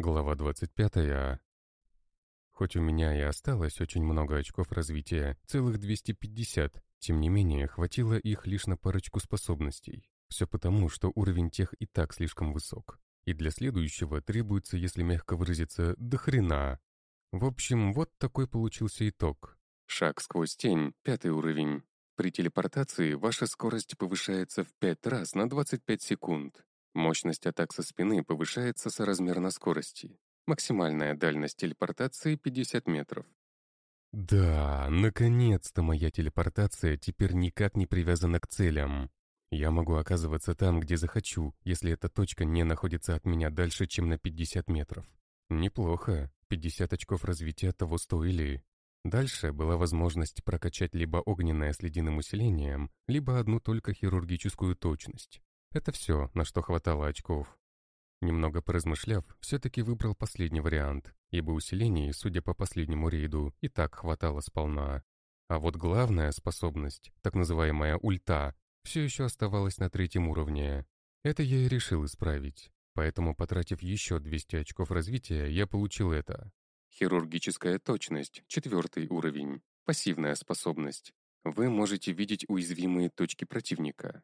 Глава 25. Хоть у меня и осталось очень много очков развития, целых 250, тем не менее, хватило их лишь на парочку способностей. Все потому, что уровень тех и так слишком высок. И для следующего требуется, если мягко выразиться, до хрена. В общем, вот такой получился итог. Шаг сквозь тень, пятый уровень. При телепортации ваша скорость повышается в 5 раз на 25 секунд. Мощность атак со спины повышается соразмерно скорости. Максимальная дальность телепортации 50 метров. Да, наконец-то моя телепортация теперь никак не привязана к целям. Я могу оказываться там, где захочу, если эта точка не находится от меня дальше, чем на 50 метров. Неплохо, 50 очков развития того стоили. Дальше была возможность прокачать либо огненное с ледяным усилением, либо одну только хирургическую точность. Это все, на что хватало очков. Немного поразмышляв, все-таки выбрал последний вариант, ибо усилений, судя по последнему рейду, и так хватало сполна. А вот главная способность, так называемая ульта, все еще оставалась на третьем уровне. Это я и решил исправить. Поэтому, потратив еще 200 очков развития, я получил это. Хирургическая точность, четвертый уровень. Пассивная способность. Вы можете видеть уязвимые точки противника.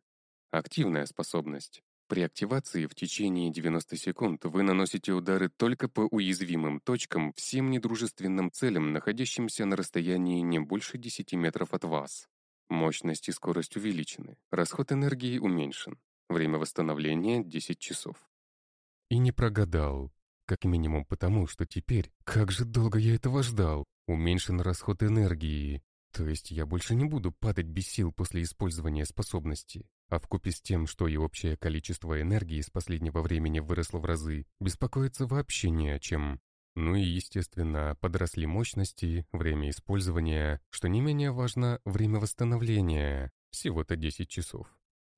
Активная способность. При активации в течение 90 секунд вы наносите удары только по уязвимым точкам всем недружественным целям, находящимся на расстоянии не больше 10 метров от вас. Мощность и скорость увеличены, расход энергии уменьшен. Время восстановления 10 часов. И не прогадал. Как минимум потому, что теперь, как же долго я этого ждал, уменьшен расход энергии. То есть я больше не буду падать без сил после использования способности. А вкупе с тем, что и общее количество энергии с последнего времени выросло в разы, беспокоиться вообще не о чем. Ну и, естественно, подросли мощности, время использования, что не менее важно, время восстановления. Всего-то 10 часов.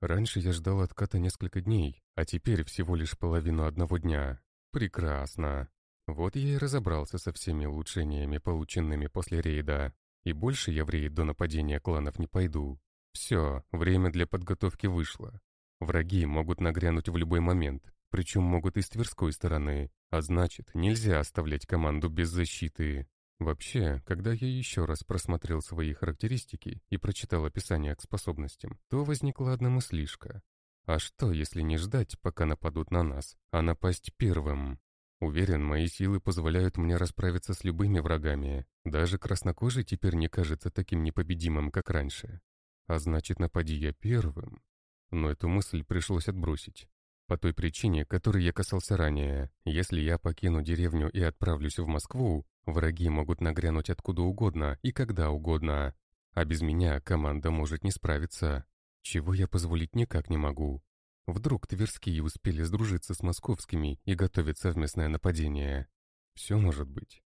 Раньше я ждал отката несколько дней, а теперь всего лишь половину одного дня. Прекрасно. Вот я и разобрался со всеми улучшениями, полученными после рейда. И больше я в рейд до нападения кланов не пойду. Все, время для подготовки вышло. Враги могут нагрянуть в любой момент, причем могут и с Тверской стороны, а значит, нельзя оставлять команду без защиты. Вообще, когда я еще раз просмотрел свои характеристики и прочитал описание к способностям, то возникла одна мыслишка. А что, если не ждать, пока нападут на нас, а напасть первым? Уверен, мои силы позволяют мне расправиться с любыми врагами. Даже краснокожий теперь не кажется таким непобедимым, как раньше. А значит, напади я первым. Но эту мысль пришлось отбросить. По той причине, которой я касался ранее. Если я покину деревню и отправлюсь в Москву, враги могут нагрянуть откуда угодно и когда угодно. А без меня команда может не справиться. Чего я позволить никак не могу. Вдруг тверские успели сдружиться с московскими и готовят совместное нападение. Все может быть.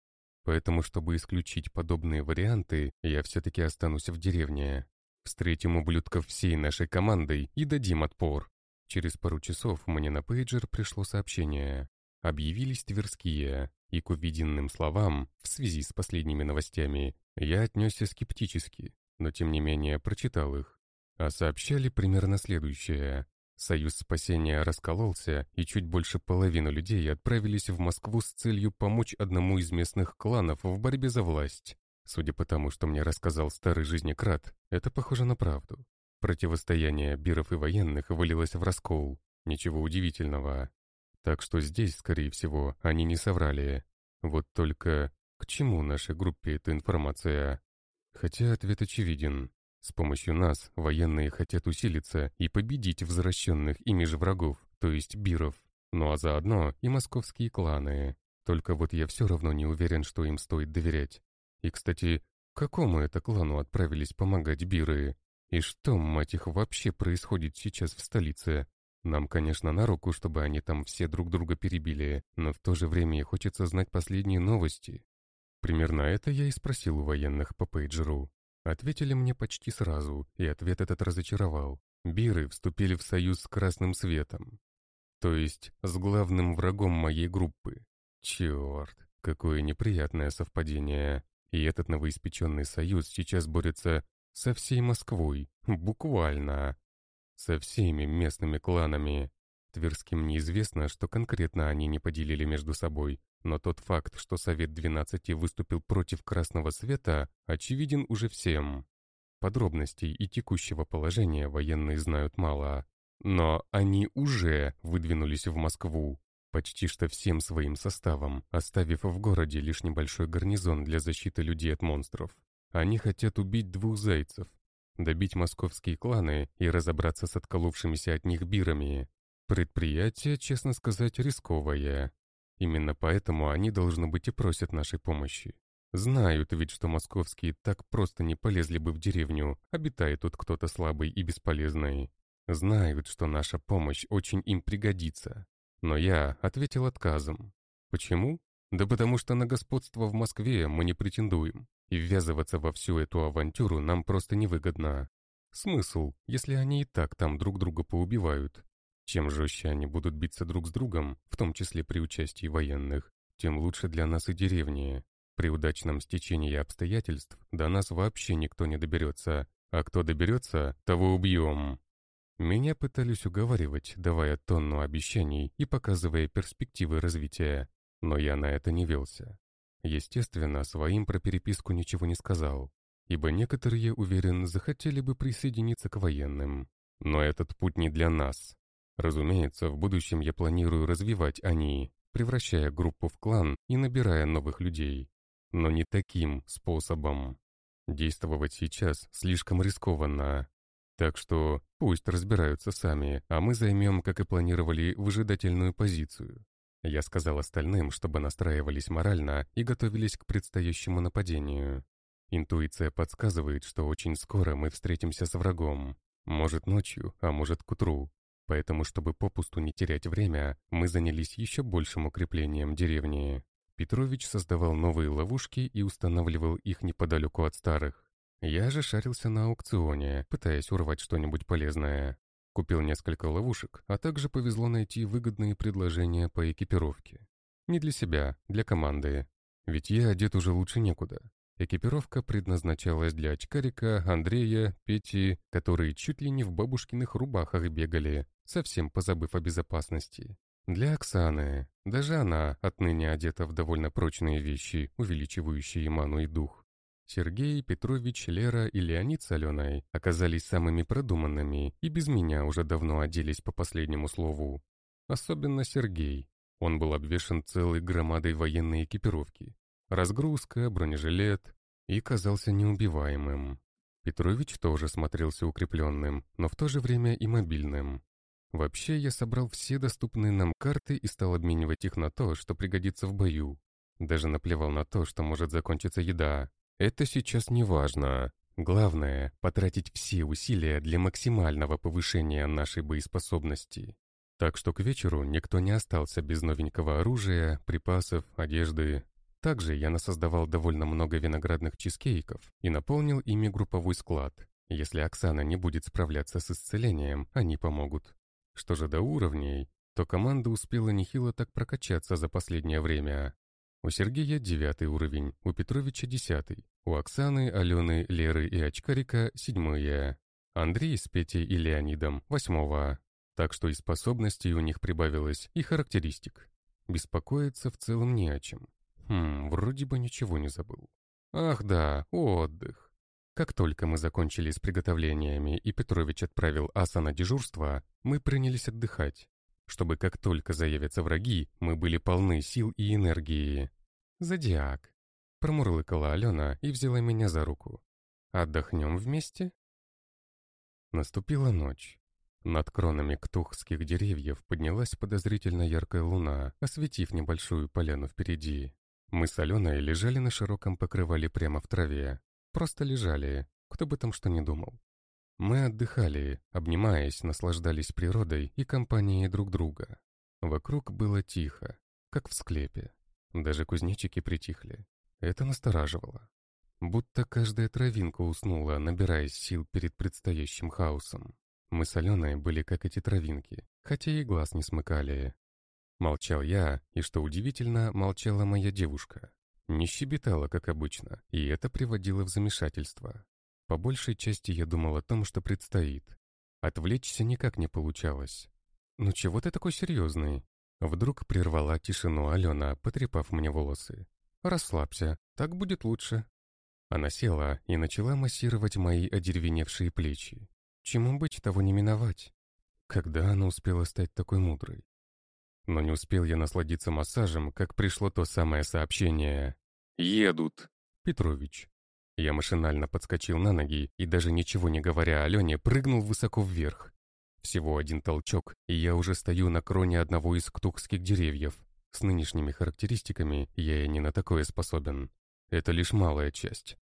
Поэтому, чтобы исключить подобные варианты, я все-таки останусь в деревне. Встретим ублюдков всей нашей командой и дадим отпор. Через пару часов мне на пейджер пришло сообщение. Объявились Тверские, и к увиденным словам, в связи с последними новостями, я отнесся скептически, но тем не менее прочитал их. А сообщали примерно следующее. Союз спасения раскололся, и чуть больше половины людей отправились в Москву с целью помочь одному из местных кланов в борьбе за власть. Судя по тому, что мне рассказал старый жизнекрат, это похоже на правду. Противостояние биров и военных вылилось в раскол. Ничего удивительного. Так что здесь, скорее всего, они не соврали. Вот только к чему нашей группе эта информация? Хотя ответ очевиден. С помощью нас военные хотят усилиться и победить возвращенных ими же врагов, то есть биров. Ну а заодно и московские кланы. Только вот я все равно не уверен, что им стоит доверять. И, кстати, к какому это клану отправились помогать Биры? И что, мать их, вообще происходит сейчас в столице? Нам, конечно, на руку, чтобы они там все друг друга перебили, но в то же время и хочется знать последние новости. Примерно это я и спросил у военных по пейджеру. Ответили мне почти сразу, и ответ этот разочаровал. Биры вступили в союз с Красным Светом. То есть с главным врагом моей группы. Черт, какое неприятное совпадение. И этот новоиспеченный союз сейчас борется со всей Москвой, буквально. Со всеми местными кланами. Тверским неизвестно, что конкретно они не поделили между собой, но тот факт, что Совет 12 выступил против красного света, очевиден уже всем. Подробностей и текущего положения военные знают мало. Но они уже выдвинулись в Москву, почти что всем своим составом, оставив в городе лишь небольшой гарнизон для защиты людей от монстров. Они хотят убить двух зайцев, добить московские кланы и разобраться с отколовшимися от них бирами. Предприятие, честно сказать, рисковое. Именно поэтому они, должно быть, и просят нашей помощи. Знают ведь, что московские так просто не полезли бы в деревню, обитая тут кто-то слабый и бесполезный. Знают, что наша помощь очень им пригодится. Но я ответил отказом. Почему? Да потому что на господство в Москве мы не претендуем, и ввязываться во всю эту авантюру нам просто невыгодно. Смысл, если они и так там друг друга поубивают? Чем жестче они будут биться друг с другом, в том числе при участии военных, тем лучше для нас и деревни. При удачном стечении обстоятельств до нас вообще никто не доберется, а кто доберется, того убьем. Меня пытались уговаривать, давая тонну обещаний и показывая перспективы развития, но я на это не велся. Естественно, своим про переписку ничего не сказал, ибо некоторые, уверен, захотели бы присоединиться к военным. Но этот путь не для нас. Разумеется, в будущем я планирую развивать они, превращая группу в клан и набирая новых людей. Но не таким способом. Действовать сейчас слишком рискованно. Так что пусть разбираются сами, а мы займем, как и планировали, выжидательную позицию. Я сказал остальным, чтобы настраивались морально и готовились к предстоящему нападению. Интуиция подсказывает, что очень скоро мы встретимся с врагом. Может ночью, а может к утру. Поэтому, чтобы попусту не терять время, мы занялись еще большим укреплением деревни. Петрович создавал новые ловушки и устанавливал их неподалеку от старых. Я же шарился на аукционе, пытаясь урвать что-нибудь полезное. Купил несколько ловушек, а также повезло найти выгодные предложения по экипировке. Не для себя, для команды. Ведь я одет уже лучше некуда. Экипировка предназначалась для очкарика, Андрея, Пети, которые чуть ли не в бабушкиных рубахах бегали, совсем позабыв о безопасности. Для Оксаны. Даже она отныне одета в довольно прочные вещи, увеличивающие ману и дух. Сергей, Петрович, Лера и Леонид с Аленой оказались самыми продуманными и без меня уже давно оделись по последнему слову. Особенно Сергей. Он был обвешан целой громадой военной экипировки. Разгрузка, бронежилет и казался неубиваемым. Петрович тоже смотрелся укрепленным, но в то же время и мобильным. Вообще, я собрал все доступные нам карты и стал обменивать их на то, что пригодится в бою. Даже наплевал на то, что может закончиться еда, это сейчас не важно. Главное — потратить все усилия для максимального повышения нашей боеспособности. Так что к вечеру никто не остался без новенького оружия, припасов, одежды. Также я насоздавал довольно много виноградных чизкейков и наполнил ими групповой склад. Если Оксана не будет справляться с исцелением, они помогут. Что же до уровней, то команда успела нехило так прокачаться за последнее время. У Сергея девятый уровень, у Петровича десятый, у Оксаны, Алены, Леры и Очкарика седьмые, Андрей с Петей и Леонидом восьмого. Так что и способностей у них прибавилось, и характеристик. Беспокоиться в целом не о чем. Хм, вроде бы ничего не забыл. Ах да, отдых. Как только мы закончили с приготовлениями и Петрович отправил аса на дежурство, мы принялись отдыхать, чтобы как только заявятся враги, мы были полны сил и энергии. «Зодиак», Промурлыкала Алена и взяла меня за руку. «Отдохнем вместе?» Наступила ночь. Над кронами ктухских деревьев поднялась подозрительно яркая луна, осветив небольшую поляну впереди. Мы с Аленой лежали на широком покрывале прямо в траве. Просто лежали, кто бы там что ни думал. Мы отдыхали, обнимаясь, наслаждались природой и компанией друг друга. Вокруг было тихо, как в склепе. Даже кузнечики притихли. Это настораживало. Будто каждая травинка уснула, набираясь сил перед предстоящим хаосом. Мы с Аленой были как эти травинки, хотя и глаз не смыкали. Молчал я, и, что удивительно, молчала моя девушка. Не щебетала, как обычно, и это приводило в замешательство. По большей части я думал о том, что предстоит. Отвлечься никак не получалось. «Ну чего ты такой серьезный?» Вдруг прервала тишину Алена, потрепав мне волосы. «Расслабься, так будет лучше». Она села и начала массировать мои одеревеневшие плечи. Чему быть, того не миновать. Когда она успела стать такой мудрой? Но не успел я насладиться массажем, как пришло то самое сообщение. «Едут!» «Петрович». Я машинально подскочил на ноги и, даже ничего не говоря Алене, прыгнул высоко вверх. Всего один толчок, и я уже стою на кроне одного из ктукских деревьев. С нынешними характеристиками я и не на такое способен. Это лишь малая часть.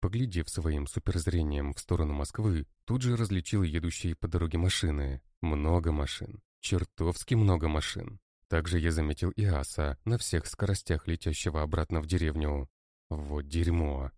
Поглядев своим суперзрением в сторону Москвы, тут же различил едущие по дороге машины. Много машин. Чертовски много машин. Также я заметил и аса на всех скоростях летящего обратно в деревню. Вот дерьмо.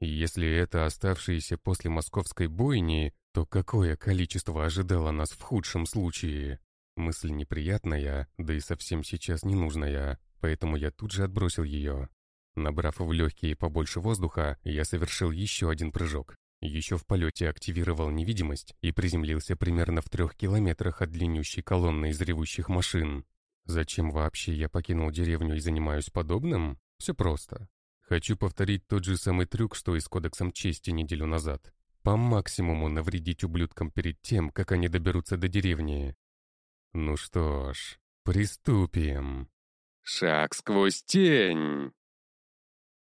Если это оставшиеся после московской бойни, то какое количество ожидало нас в худшем случае? Мысль неприятная, да и совсем сейчас ненужная, поэтому я тут же отбросил ее. Набрав в легкие побольше воздуха, я совершил еще один прыжок. Еще в полете активировал невидимость и приземлился примерно в трех километрах от длиннющей колонны из ревущих машин. Зачем вообще я покинул деревню и занимаюсь подобным? Все просто. Хочу повторить тот же самый трюк, что и с Кодексом Чести неделю назад. По максимуму навредить ублюдкам перед тем, как они доберутся до деревни. Ну что ж, приступим. Шаг сквозь тень.